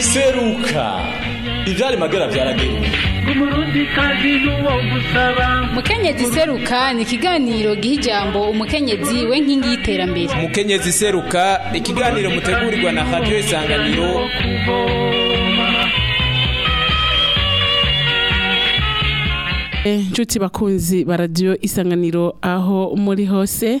seruka ibyari magana byarageruye mukenyezi seruka ni ikiganiro giha ijambo umukenyezi we nkingi y'iterambere umukenyezi seruka ikiganiro mutegurirwa na radiyo isanganiro inshuti eh, bakunzi baradiyo isanganiro aho muri hose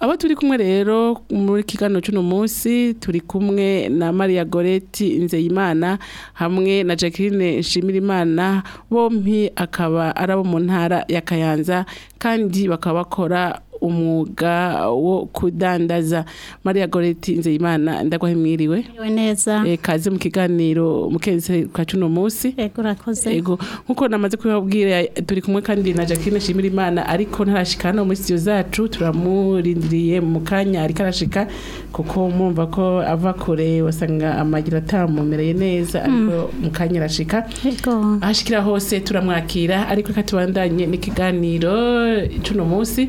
abo turi kumwe rero muri kigano cy'uno munsi turi kumwe na Maria Goretti Nzeyimana hamwe na Jacqueline Nshimirimana bompi akaba arabo mu ntara ya Kayanza kandi bakaba bakora umwuga wo kudandaza Maria goreti nzeyimana ndagwahimwiriwe neza kaze mu kiganiro mu kezi kwa cuno munsi yego nkuko namaze kubibabwira turi kumwe kandi na Jacqueline Shimira Imana ariko ntarashika hano studio zacu turamurindiriye mu kanya ariko arashika kuko mwumva ko ava kure wasanga amagira atamumereye neza hmm. ariko mu kanya arashika ahashikira hose turamwakira ariko katubandanye n'ikiganiro cuno munsi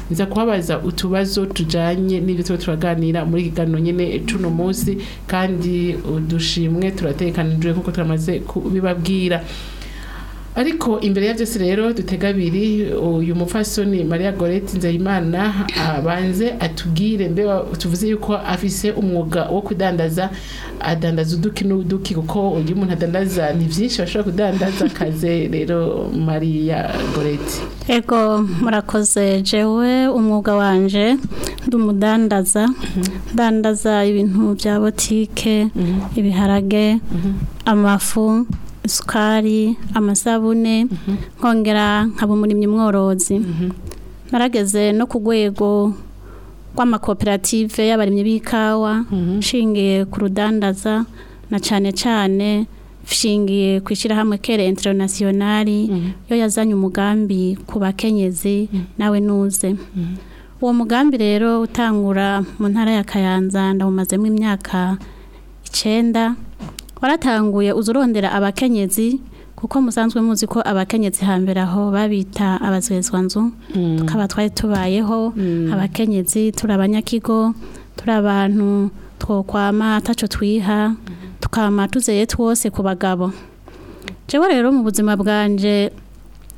nza kubabaza utubazo tujyanye n'ibyo tuba turaganira muri kiganiro nyine cuno munsi kandi udushimwe turatekanijwe kuko turamaze kubibabwira ariko imbere ya byose rero dutega abiri uyu mupfasoni maria goreti nzayimana abanze atubwire mbe tuvuze yuko afise umwuga wo kudandaza adandaza uduki n'uduki kuko uyu muntu adandaza ni byinshi bashobora kudandaza akaze rero maria goreti ego murakoze jewe umwuga wanje ndumudandaza ndandaza mhm. ibintu bya botike mhm. ibiharage mhm. amafu isukari amasabune mhm. nkongera nkaba umurimyi mworozi mhm. narageze no ku rwego rw'amakoperative y'abarimyi b'ikawa mhm. nshingiye ku rudandaza na cyane cyane nshingiye ku ishyirahamwe kere interinasiyonari yo yazanye umugambi ku bakenyezi nawe nuze uwo mugambi rero utangura mu ntara ya kayanza ndawumazemo imyaka icyenda waratanguye uzurondera abakenyezi kuko musanzwe muzi ko abakenyezi hambere aho babita abazwezwanzu mm. tukaba twari tubayeho mm. abakenyezi turi abanyakigo turi abantu twokwama ataco twiha tukama tuzeye twose ku bagabo jewe rero mu buzima bwanje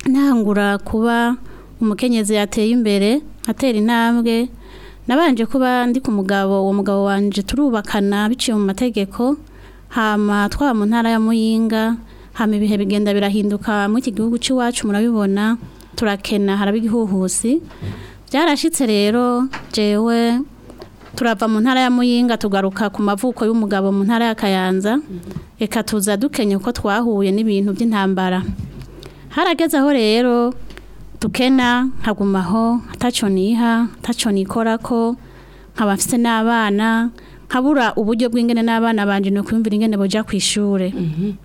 ntangura kuba umukenyezi yateye imbere atera intambwe nabanje kuba ndi ku mugabo uwo mugabo wanje turubakana biciye mu mategeko hama twaba mu ntara ya muyinga hama ibihe bigenda birahinduka muri iki gihugu cy'iwacu murabibona turakena haraba igihuhusi byarashyitse rero jewe turava mu ntara ya muyinga tugaruka ku mavuko y'umugabo mu ntara ya kayanza reka tuza dukenye uko twahuye n'ibintu by'intambara harageze aho rero tukena nkagumaho ntacyo niha ntacyo nikora ko nkaba mfite n'abana nkabura uburyo bw'ingene n'abana banje no kwimvira ingene boja kwishure mm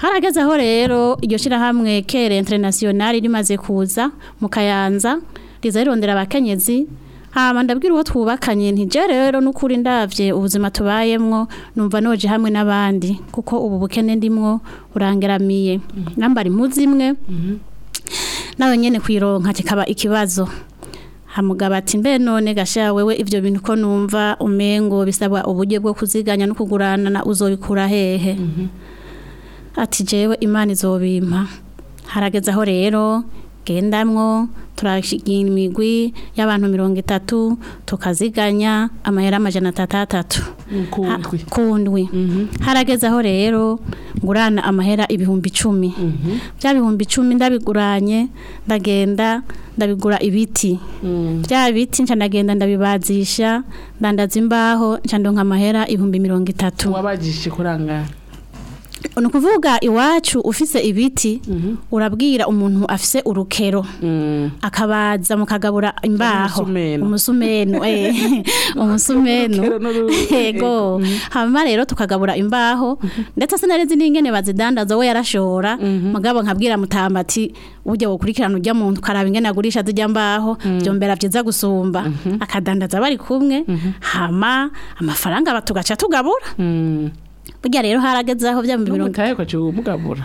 harageze aho rero iryo shira kere international rimaze kuza mu kayanza riza rirondera abakenyezi hama ndabwira uwo twubakanye ntije rero n'ukuri ndabye ubuzima tubayemwo numva noje hamwe n'abandi kuko ubu bukene ndimwo urangeramiye mm -hmm. nambara impuzu imwe mhm. nawe nyene kwironka kikaba ikibazo hamugaba ati mbe none gasha wewe ivyo bintu ko numva umengo bisabwa uburyo bwo kuziganya no kugurana na uzobikura hehe mm ati jewe imana izobimpa harageza aho rero gendamwo turashigira imigwi y'abantu mirongo itatu tukaziganya amayera amajana atatu ku ndwi mhm. harageze aho rero ngurana amahera ibihumbi icumi mhm. bya bihumbi icumi ndabiguranye ndagenda ndabigura ibiti mm. bya biti ncanagenda ndabibazisha ndandaza imbaho nshya amahera ibihumbi mirongo itatu wabajije kurangara ni iwacu ufise ibiti mhm. urabwira umuntu afise urukero mm. akabaza mukagabura imbaho umusumenu umusumenu eh. yego mm-hmm. hanyuma rero tukagabura imbaho mm-hmm. ndetse sinarezi n'ingene bazidandaza we yarashora mm-hmm. mugabo nkabwira mutambati ujya gukurikirana ujya muntu ukaraba ingene agurisha zijya mbaho mm. byombera byiza gusumba akadandaza bari kumwe hama amafaranga batugaca tugabura mm. burya rero harageze aho mirongo itanu n'umutahe umugabura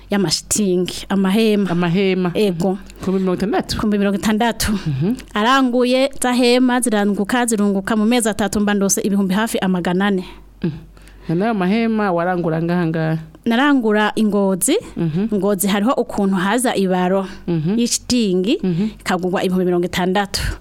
y'amashitingi amahema amahema ego ku mirongo itandatu mhm. aranguye zahema ziranguka zirunguka mu mezi atatu mbandose ibihumbi hafi amagana ane mm. nayo mahema warangura ngaha narangura ingozi ingozi hariho ukuntu haza ibaro y'ishitingi ikagurwa ibihumbi mirongo itandatu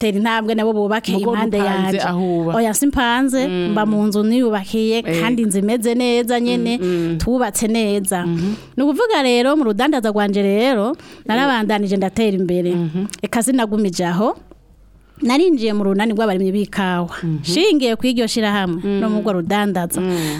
intambwe nabo bubake impande yanje oya simpanze mba mu nzu niyubakiye eh. kandi inzu imeze neza nyene tubatse neza ni ukuvuga rero mu rudandaza rwanje rero nari eh. nabandanije ndatera imbere reka mhm. zinagumije narinjiye mu runani rw'abarimyi b'ikawa nshingiye mhm. ku shyirahamwe mhm. no mu rwo rudandaza mhm.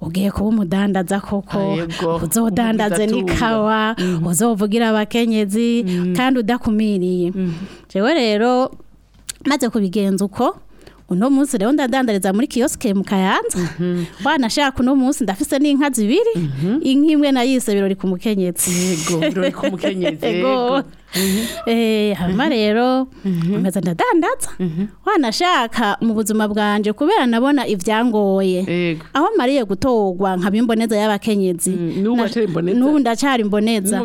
ugiye kuba umudandaza koko uzodandaze n'ikawa mm. uzovugira abakenyezi mm. kandi udakumiriye mm. jewe rero maze kubigenza uko uno munsi rero ndadandariza muri kiyosike mu kayanza mm-hmm. wanashaka uno munsi ndafise n'inka zibiri mm-hmm. inka imwe nayise birori ku mukenyetsi yego birori ku mukenyetsi yego Mm-hmm. Eh, hanyuma mm-hmm. rero mm-hmm. mbaza ndadandaza wanashaka mu buzima bwanjye kubera nabona ibyangoye aho mariye gutogwa nkaba y'abakenyezi mm, n'ubu ndacyari imboneza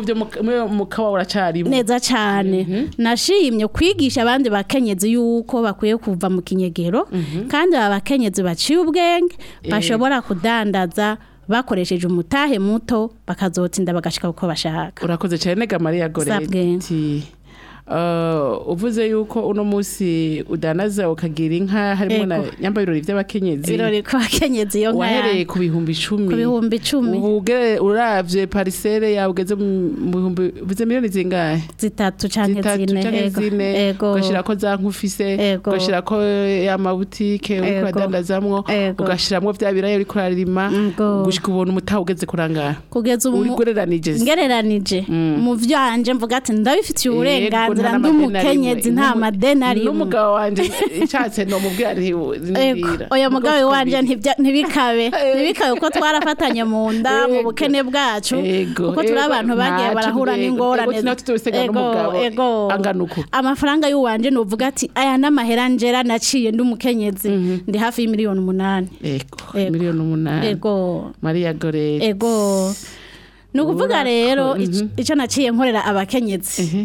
neza cyane nashimye kwigisha abandi bakenyezi yuko bakwiye kuva mu kinyegero kandi aba bakenyezi baciye ubwenge eh. bashobora kudandaza bakoresheje umutahe muto bakazotsinda bagashika uko bashaka urakoze cyane Mariya Goreti Uh, uvuze yuko uno munsi udanaza ukagira inka harimo na nyamba birori by'abakenyezi birori ku bakenyezi iyo nka wahereye ku bihumbi icumi ku bihumbi icumi urabye parisere yawe ugeze mu bihumbi uvuze miliyoni zingahe zitatu cyangwa zine yego ugashyira ko za nkufise ugashyira ko ya mabutike uriko uradandazamwo ugashyiramo bya biraya uriko urarima gushika ubona umutaha ugeze kurangara kugeza ubu uri ngereranije mm. mu vyanje mvuga ati ndabifitiye uburenganzira nzira ndi umukenyezi nta madenari n'umugabo wanjye nshatse no mubwira ntibwira oya mugabo wanjye ntibikabe ntibikabe kuko twarafatanye mu nda mu bukene bwacu kuko turi abantu bagiye barahura n'ingorane amafaranga y'uwanje nuvuga ati aya n'amahera njera naciye ndi umukenyezi ndi hafi y'imiliyoni umunani miliyoni umunani ego mariya gorete ego ni ukuvuga rero icyo mhm. naciye nkorera abakenyezi mhm.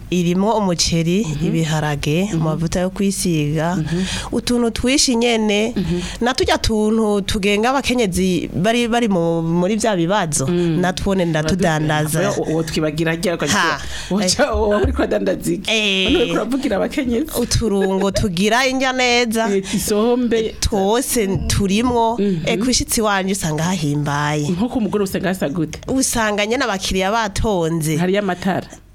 irimo umuceri ibiharage amavuta yo kwisiga utuntu twishi nyene na tujya tuntu tugenga abakenyezi bari bari muri bya bibazo mm. natwone ndatudandaza twibagira rya eh. eh. uturungo tugira injya neza eh, twose turimo mm-hmm. kwishitsi wanjye usanga hahimbaye nko ku usanga byasa gute usanganye n'abakiriya batonze hariya amatara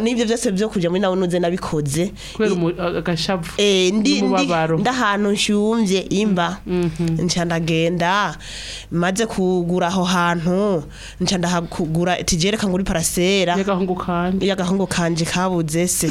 n'ibyo byose byo kujya muri nawe ntuze nabikoze kubera agashavu ndahantu nshumvye imba mhm. nca ndagenda maze kugura aho hantu nca ndahagura tijere kangura iparasera y'agahungu kanje kabuze se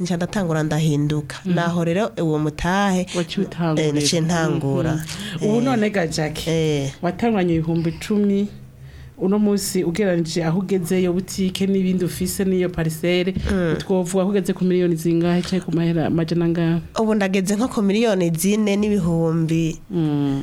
nca ndatangura ndahinduka naho rero uwo mutahe naciye eh, ntangura ubu eh. none ga watanguranye ibihumbi 10 uno munsi ugereranije aho ugeze iyo butike n'ibindi ufise n'iyo parisere hmm. twavuga ko ugeze ku miliyoni zingahe cyangwa ku majana angahe ubu ndageze nko ku miliyoni zine n'ibihumbi hmm.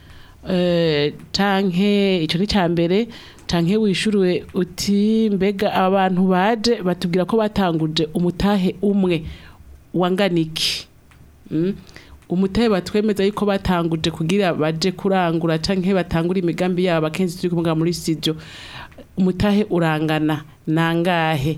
Eh, tanke icyo ni cya mbere tanke wishuruwe uti mbega abantu baje batubwira ko batanguje umutahe umwe wanganike hmm? umutahe batwemeza yuko batanguje kugira baje kurangura cyangwa batangura imigambi yabo akenshi turi kuvuga muri sitidiyo umutahe urangana nangahe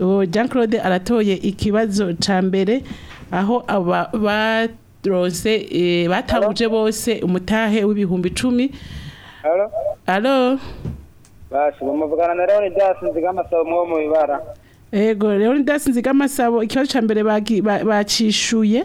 ubu jean claude aratoye ikibazo cya mbere aho aba barose batanguje bose umutahe w'ibihumbi icumi alo basi bamuvugana na leonidas nzigamasabo ikibazo cya mbere bacishuye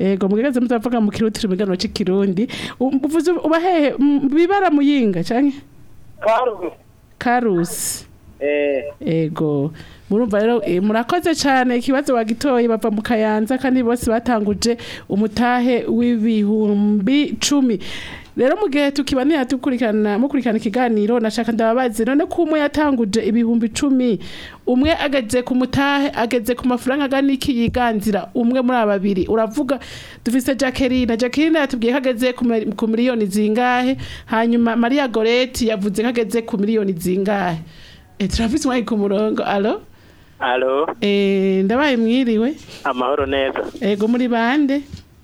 ego mugeze mutavuga mu kirutiro mu kirundi uvuze ubahehe bibara muyinga cyane karusi eh. ego murumva rero eh, murakoze cyane ikibazo bagitoye bava mu kayanza kandi bose batanguje umutahe w'ibihumbi cumi rero mu gihe tukibanira dukurikirana mukurikirana ikiganiro nashaka ndababazi none ko umwe yatanguje ibihumbi icumi umwe ageze ku mutahe ageze ku mafaranga angana iki yiganzira umwe muri aba babiri uravuga duvise Jacqueline Jacqueline yatubwiye ko ageze ku miliyoni zingahe hanyuma Maria Gorete yavuze ko ageze ku miliyoni zingahe eh turafise ku murongo allo allo eh, ndabaye mwiriwe amahoro neza ego muri bande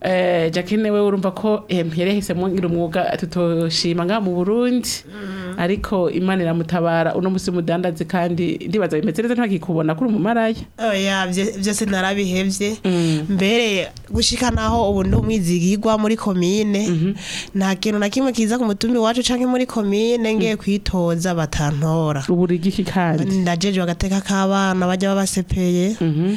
eh, jacqueline we urumva ko mperehise mwangira umwuga tutoshima ngaha mu burundi mm. ariko imana iramutabara uno munsi mudandaze kandi ndibaza bimeze neza ntakikubona kuri umumaraya oh, byose narabihebye mm. mbere gushika naho ubu ndi umwizigirwa muri komine mm-hmm. nta kintu na kimwe kiza ku mutumi wacu canke muri komine ngiye mm. kwitoza batantora ubu rigiki kandi ndajejwe agateka k'abana bajya babasepeye mm-hmm.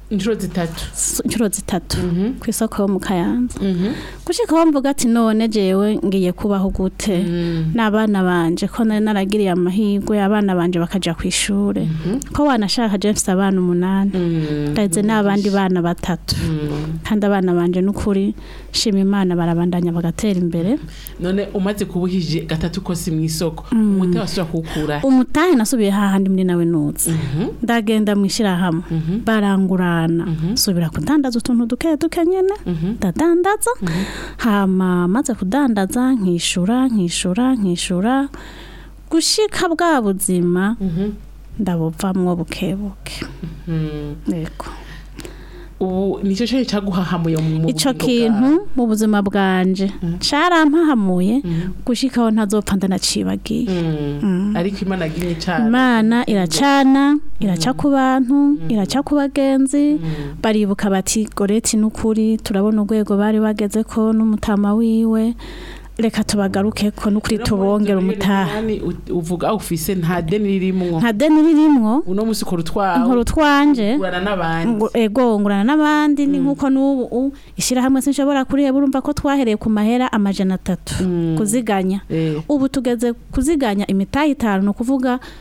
inshuro zitatu inshuro zitatu mhm. ku isoko yo mu kayanza gushyikaho mhm. mvuga ati none ngewe ngiye kubaho gute mhm. n'abana banje ko nari naragiriye amahirwe abana banje bakajya ku ishuri ko wanashaka james abana umunani ndetse n'abandi bana batatu kandi abana banje n'ukuri shima imana barabandanya bagatera imbere none umaze kubuhije gatatu kose mu isoko mm. umuti wasubira kuwukura umutahe nasubiye hahandi muri nawe nutse ndagenda mu ishyirahamwe barangura cyane mm-hmm. subira kudandaza utuntu duke duke nyine mm-hmm. ndadandaza mm-hmm. hama maze kudandaza nkishura nkishura nkishura gushyika bwa buzima ndabuvamwo buke buke ubu nicyo cyo cyaguhahamuye mu icyo kintu mu buzima bwanje mm. cyarampahamuye mm. gushikaho ntazopfa ndanacibagiye mm. ariko imana agimye cyane imana iracana iraca ku bantu iraca ku bagenzi baribuka bati goreti n'ukuri turabona urwego bari bageze ko n'umutama wiwe reka tubagaruke ko nukuri tubongera umutaha uvuga ufise nta deni ririmwo nta deni ririmwo uno musi ko rutwawe nkuru twanje ego ngurana n'abandi ni mm. nkuko n'ubu ishira hamwe sinshobora kuri heba urumva ko twahereye ku mahera amajana atatu mm. kuziganya eh. ubu tugeze kuziganya imitaha itanu no kuvuga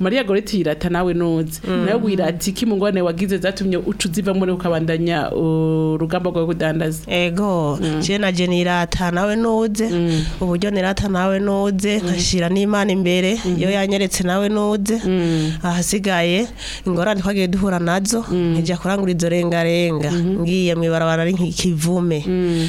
mariya goreti yirata nawe noze mm. nawe wirata iki mu ngwane wagize zatumye ucuziva muri ukabandanya urugamba rwo kudandaza ego mm. je naje nirata nawe noze mm. uburyo nirata nawe noze nkashira n'imana imbere mm-hmm. iyo yanyeretse nawe noze ahasigaye ingorane twagiye duhura nazo mm. nkijya kurangura izo rengarenga mm-hmm. ngiye mu ibarabara ari nk'ikivume mm.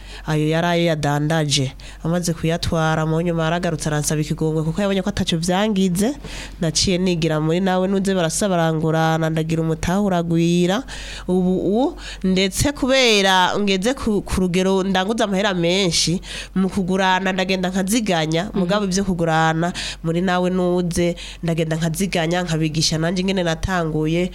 ayo yari ayo yadandaje amaze kuyatwara mu nyuma yaragarutse aransaba ikigongwe kuko yabonye ko atacyo byangize naciye nigira muri nawe nunze barasabarangurana ndagira umutahuragwira ubu ndetse kubera ngeze ku rugero ndanguza amahera menshi mu kugurana ndagenda nkaziganya mm. mugabo ibyo kugurana muri nawe nuze ndagenda nkaziganya nkabigisha nanjye ngene natanguye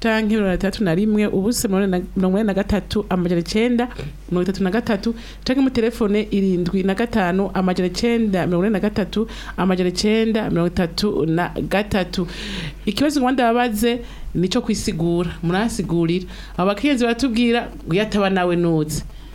canke mirongo itandatu na rimwe ubusa mirongo ine na gatatu amajana icenda mirongo itatu na gatatu cyangwa mu telefone irindwi na gatanu amajana icenda mirongo ine na gatatu amajana icenda mirongo itatu na gatatu ikibazo ngo ndababaze nico kwisigura murasigurira abakenzi baratubwira uyataba nawe nutse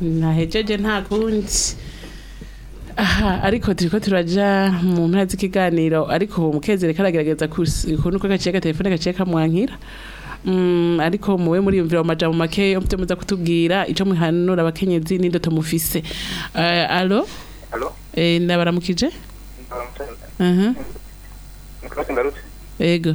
ntahejeje nta kundi aha ariko turiko turajya mu mpera z'ikiganiro ariko mukezere karagerageza ukuntu ko gaciye agatelefone gaciye kamwankira mm, ariko muwe muriyumvira mu majambo make yo muza kutubwira ico mwihanura abakenyezi n'indoto mufise alo ndabaramukije ego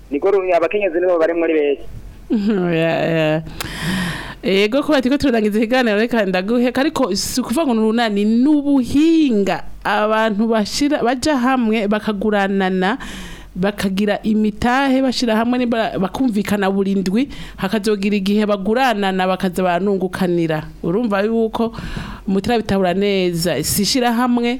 niko abakenyezi nibo bari muri benshi oh, ego kubera turi turarangiza ikiganiro reka ndaguhe ariko si ukuvuga ngo ni n’ubuhinga abantu bashyira bajya hamwe bakaguranana bakagira imitahe bashira hamwe bakumvikana burindwi hakazogira igihe baguranana bakaza banungukanira urumva yuko mutarabitabura neza sishira hamwe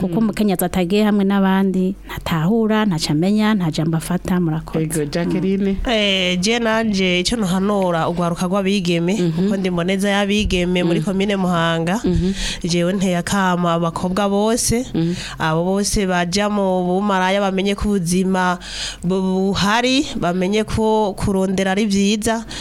kuko umukenyezi atagiye hamwe n'abandi ntahura ntacamenya nta jambo afata murakoze Jacqueline eh icyo ntuhanura urwaruka rw'abigeme mhm. kuko ndimboneza y'abigeme muri komine mhm. muhanga mhm. jewe nteye akama abakobwa bose abo bose bajya mu bumaraya bamenye ko ubuzima buhari bamenye ko kurondera ari byiza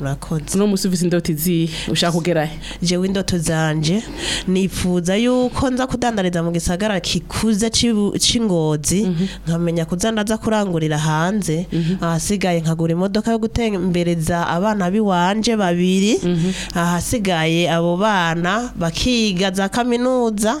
murakoze uno munsi ufite indoto izihe ushaka kugerayo jewe indoto zanje nifuza yuko nza kudandariza mu gisagara kikuze cy'ingozi mhm. nkamenya kuza kurangurira hanze mhm. ahasigaye nkagura imodoka yo gutembereza abana biwanje babiri mhm. ahasigaye abo bana bakiga za kaminuza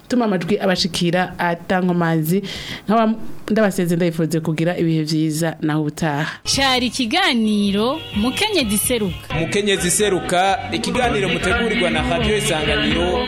gutuma amajwi abashikira atangomanzi nkaba ndabasenze ndayifuze kugira ibihe byiza na ubutaha cyari ikiganiro mukenyezi seruka mukenyezi seruka ikiganiro mutegurirwa na radio isanganiro